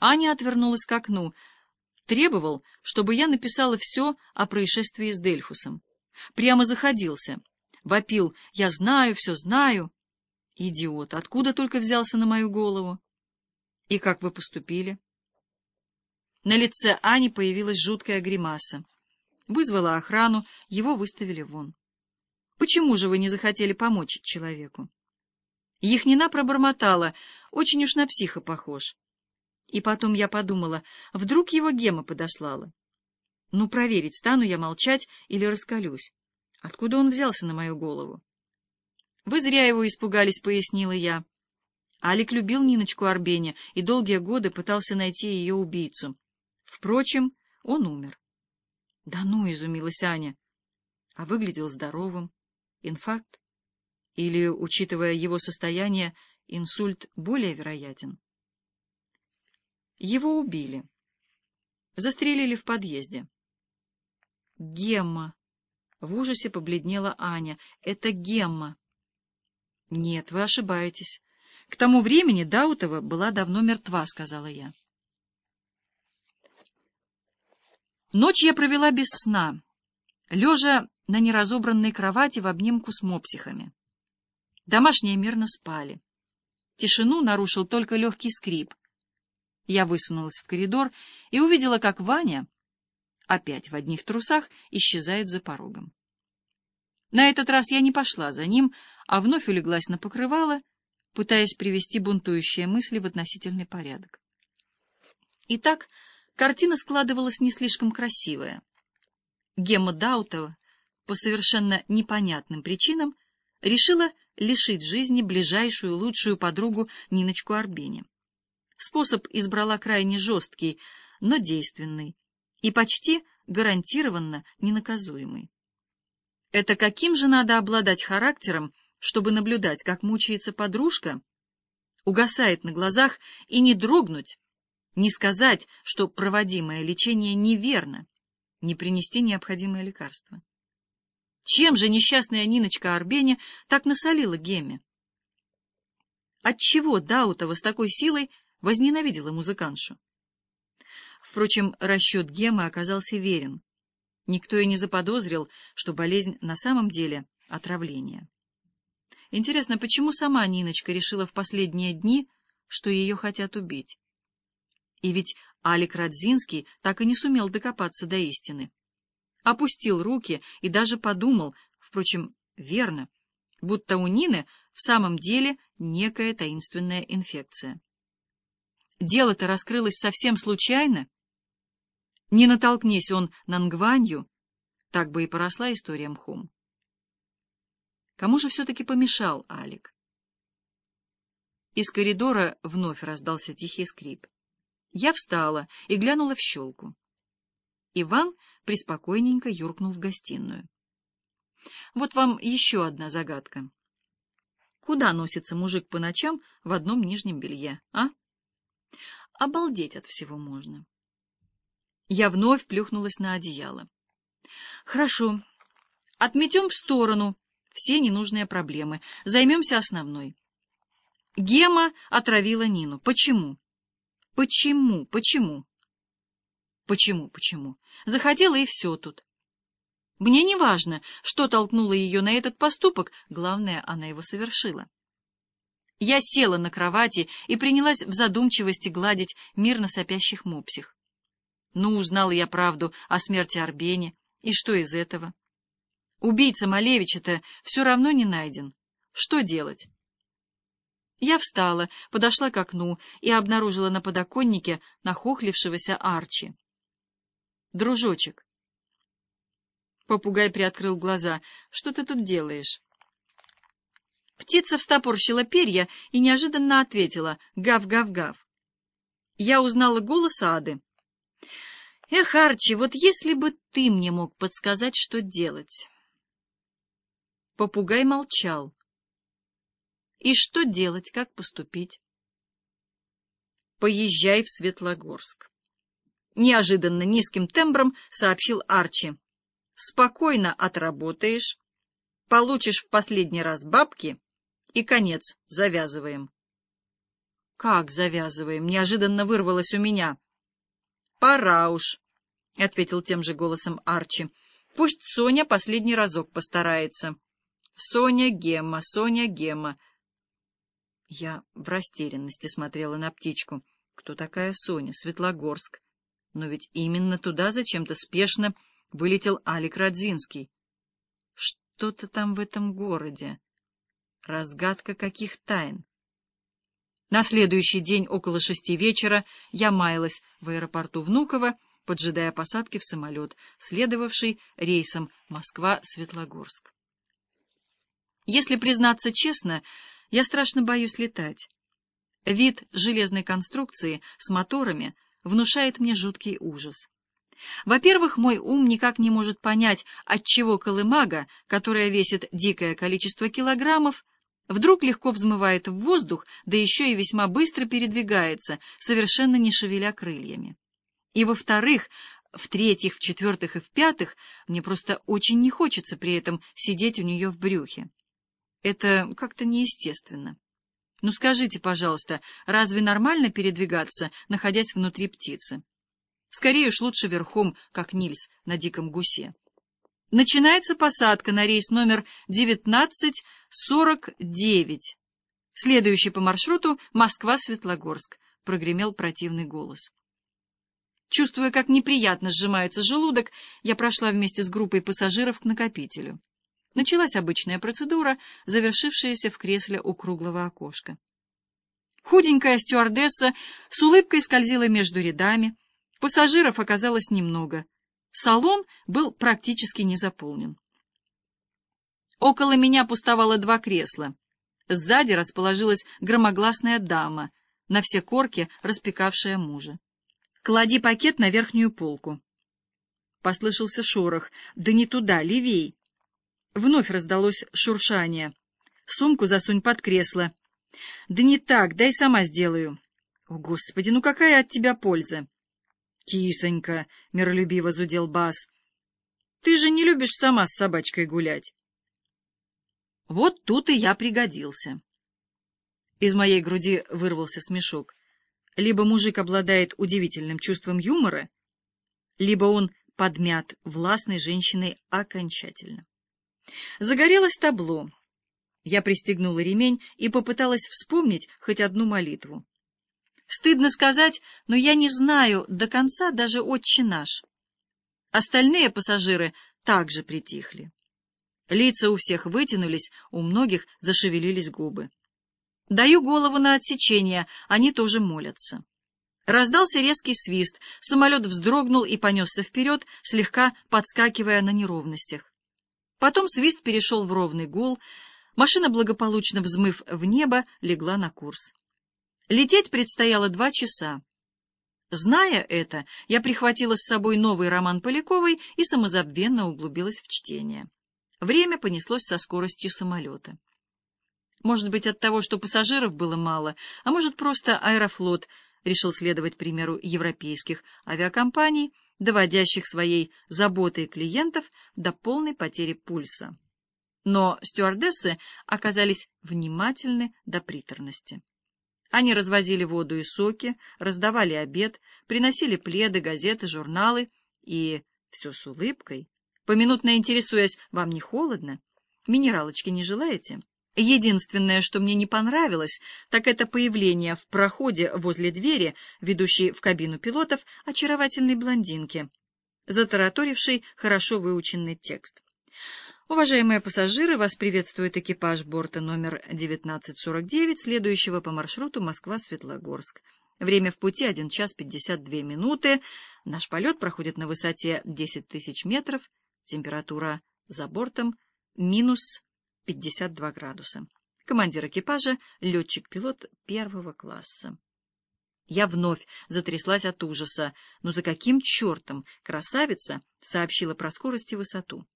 Аня отвернулась к окну. Требовал, чтобы я написала все о происшествии с Дельфусом. Прямо заходился. Вопил «Я знаю, все знаю». Идиот, откуда только взялся на мою голову? И как вы поступили? На лице Ани появилась жуткая гримаса. Вызвала охрану, его выставили вон. Почему же вы не захотели помочь человеку? Яхнина пробормотала, очень уж на психа похож. И потом я подумала, вдруг его Гема подослала. Ну, проверить, стану я молчать или раскалюсь. Откуда он взялся на мою голову? Вы зря его испугались, пояснила я. Алик любил Ниночку Арбене и долгие годы пытался найти ее убийцу. Впрочем, он умер. Да ну, изумилась Аня. А выглядел здоровым. Инфаркт? Или, учитывая его состояние, инсульт более вероятен? Его убили. Застрелили в подъезде. Гемма. В ужасе побледнела Аня. Это Гемма. Нет, вы ошибаетесь. К тому времени Даутова была давно мертва, сказала я. Ночь я провела без сна, лежа на неразобранной кровати в обнимку с мопсихами. Домашние мирно спали. Тишину нарушил только легкий скрип. Я высунулась в коридор и увидела, как Ваня, опять в одних трусах, исчезает за порогом. На этот раз я не пошла за ним, а вновь улеглась на покрывало, пытаясь привести бунтующие мысли в относительный порядок. Итак, картина складывалась не слишком красивая. Гемма Даутова по совершенно непонятным причинам решила лишить жизни ближайшую лучшую подругу Ниночку Арбени. Способ избрала крайне жесткий, но действенный и почти гарантированно ненаказуемый. Это каким же надо обладать характером, чтобы наблюдать, как мучается подружка, угасает на глазах и не дрогнуть, не сказать, что проводимое лечение неверно, не принести необходимое лекарство. Чем же несчастная Ниночка Арбене так насолила Геме? Отчего Даутова с такой силой возненавидела музыкантшу. Впрочем, расчет Гемы оказался верен. Никто и не заподозрил, что болезнь на самом деле отравление. Интересно, почему сама Ниночка решила в последние дни, что ее хотят убить? И ведь Алик Радзинский так и не сумел докопаться до истины. Опустил руки и даже подумал, впрочем, верно, будто у Нины в самом деле некая таинственная инфекция. Дело-то раскрылось совсем случайно. Не натолкнись он на Нгванью, так бы и поросла история мхом. Кому же все-таки помешал Алик? Из коридора вновь раздался тихий скрип. Я встала и глянула в щелку. Иван приспокойненько юркнул в гостиную. Вот вам еще одна загадка. Куда носится мужик по ночам в одном нижнем белье, а? Обалдеть от всего можно. Я вновь плюхнулась на одеяло. Хорошо. Отметем в сторону все ненужные проблемы. Займемся основной. Гема отравила Нину. Почему? Почему? Почему? Почему? Почему? Захотела и все тут. Мне не важно, что толкнуло ее на этот поступок, главное, она его совершила. Я села на кровати и принялась в задумчивости гладить мирно сопящих мопсих. Ну, узнала я правду о смерти Арбене, и что из этого? Убийца Малевича-то все равно не найден. Что делать? Я встала, подошла к окну и обнаружила на подоконнике нахохлившегося Арчи. «Дружочек!» Попугай приоткрыл глаза. «Что ты тут делаешь?» Птица встопорщила перья и неожиданно ответила «Гав-гав-гав». Я узнала голос Ады. «Эх, Арчи, вот если бы ты мне мог подсказать, что делать». Попугай молчал. «И что делать, как поступить?» «Поезжай в Светлогорск». Неожиданно низким тембром сообщил Арчи. «Спокойно отработаешь, получишь в последний раз бабки» и конец завязываем. Как завязываем? Неожиданно вырвалось у меня. Пора уж, — ответил тем же голосом Арчи. Пусть Соня последний разок постарается. Соня Гемма, Соня Гемма. Я в растерянности смотрела на птичку. Кто такая Соня? Светлогорск. Но ведь именно туда зачем-то спешно вылетел Алик Радзинский. Что-то там в этом городе. Разгадка каких тайн. На следующий день около шести вечера я маялась в аэропорту Внуково, поджидая посадки в самолет, следовавший рейсом Москва-Светлогорск. Если признаться честно, я страшно боюсь летать. Вид железной конструкции с моторами внушает мне жуткий ужас. Во-первых, мой ум никак не может понять, отчего колымага, которая весит дикое количество килограммов, вдруг легко взмывает в воздух, да еще и весьма быстро передвигается, совершенно не шевеля крыльями. И, во-вторых, в-третьих, в-четвертых и в-пятых, мне просто очень не хочется при этом сидеть у нее в брюхе. Это как-то неестественно. Ну скажите, пожалуйста, разве нормально передвигаться, находясь внутри птицы? Скорее уж лучше верхом, как Нильс на диком гусе. Начинается посадка на рейс номер 1949. Следующий по маршруту Москва-Светлогорск, прогремел противный голос. Чувствуя, как неприятно сжимается желудок, я прошла вместе с группой пассажиров к накопителю. Началась обычная процедура, завершившаяся в кресле у круглого окошка. Худенькая стюардесса с улыбкой скользила между рядами, пассажиров оказалось немного — Салон был практически не заполнен. Около меня пустовало два кресла. Сзади расположилась громогласная дама, на все корки распекавшая мужа. «Клади пакет на верхнюю полку». Послышался шорох. «Да не туда, левей!» Вновь раздалось шуршание. «Сумку засунь под кресло». «Да не так, дай сама сделаю». «О, Господи, ну какая от тебя польза?» «Кисонька!» — миролюбиво зудел Бас. «Ты же не любишь сама с собачкой гулять!» Вот тут и я пригодился. Из моей груди вырвался смешок. Либо мужик обладает удивительным чувством юмора, либо он подмят властной женщиной окончательно. Загорелось табло. Я пристегнула ремень и попыталась вспомнить хоть одну молитву. Стыдно сказать, но я не знаю до конца даже «Отче наш». Остальные пассажиры также притихли. Лица у всех вытянулись, у многих зашевелились губы. Даю голову на отсечение, они тоже молятся. Раздался резкий свист, самолет вздрогнул и понесся вперед, слегка подскакивая на неровностях. Потом свист перешел в ровный гул, машина, благополучно взмыв в небо, легла на курс. Лететь предстояло два часа. Зная это, я прихватила с собой новый роман Поляковой и самозабвенно углубилась в чтение. Время понеслось со скоростью самолета. Может быть, от того, что пассажиров было мало, а может, просто Аэрофлот решил следовать примеру европейских авиакомпаний, доводящих своей заботой клиентов до полной потери пульса. Но стюардессы оказались внимательны до приторности. Они развозили воду и соки, раздавали обед, приносили пледы, газеты, журналы и все с улыбкой, поминутно интересуясь, вам не холодно? Минералочки не желаете? Единственное, что мне не понравилось, так это появление в проходе возле двери, ведущей в кабину пилотов, очаровательной блондинки, затараторившей хорошо выученный текст. Уважаемые пассажиры, вас приветствует экипаж борта номер 1949, следующего по маршруту Москва-Светлогорск. Время в пути 1 час 52 минуты. Наш полет проходит на высоте 10 тысяч метров. Температура за бортом минус 52 градуса. Командир экипажа — летчик-пилот первого класса. Я вновь затряслась от ужаса. Ну за каким чертом красавица сообщила про скорость и высоту?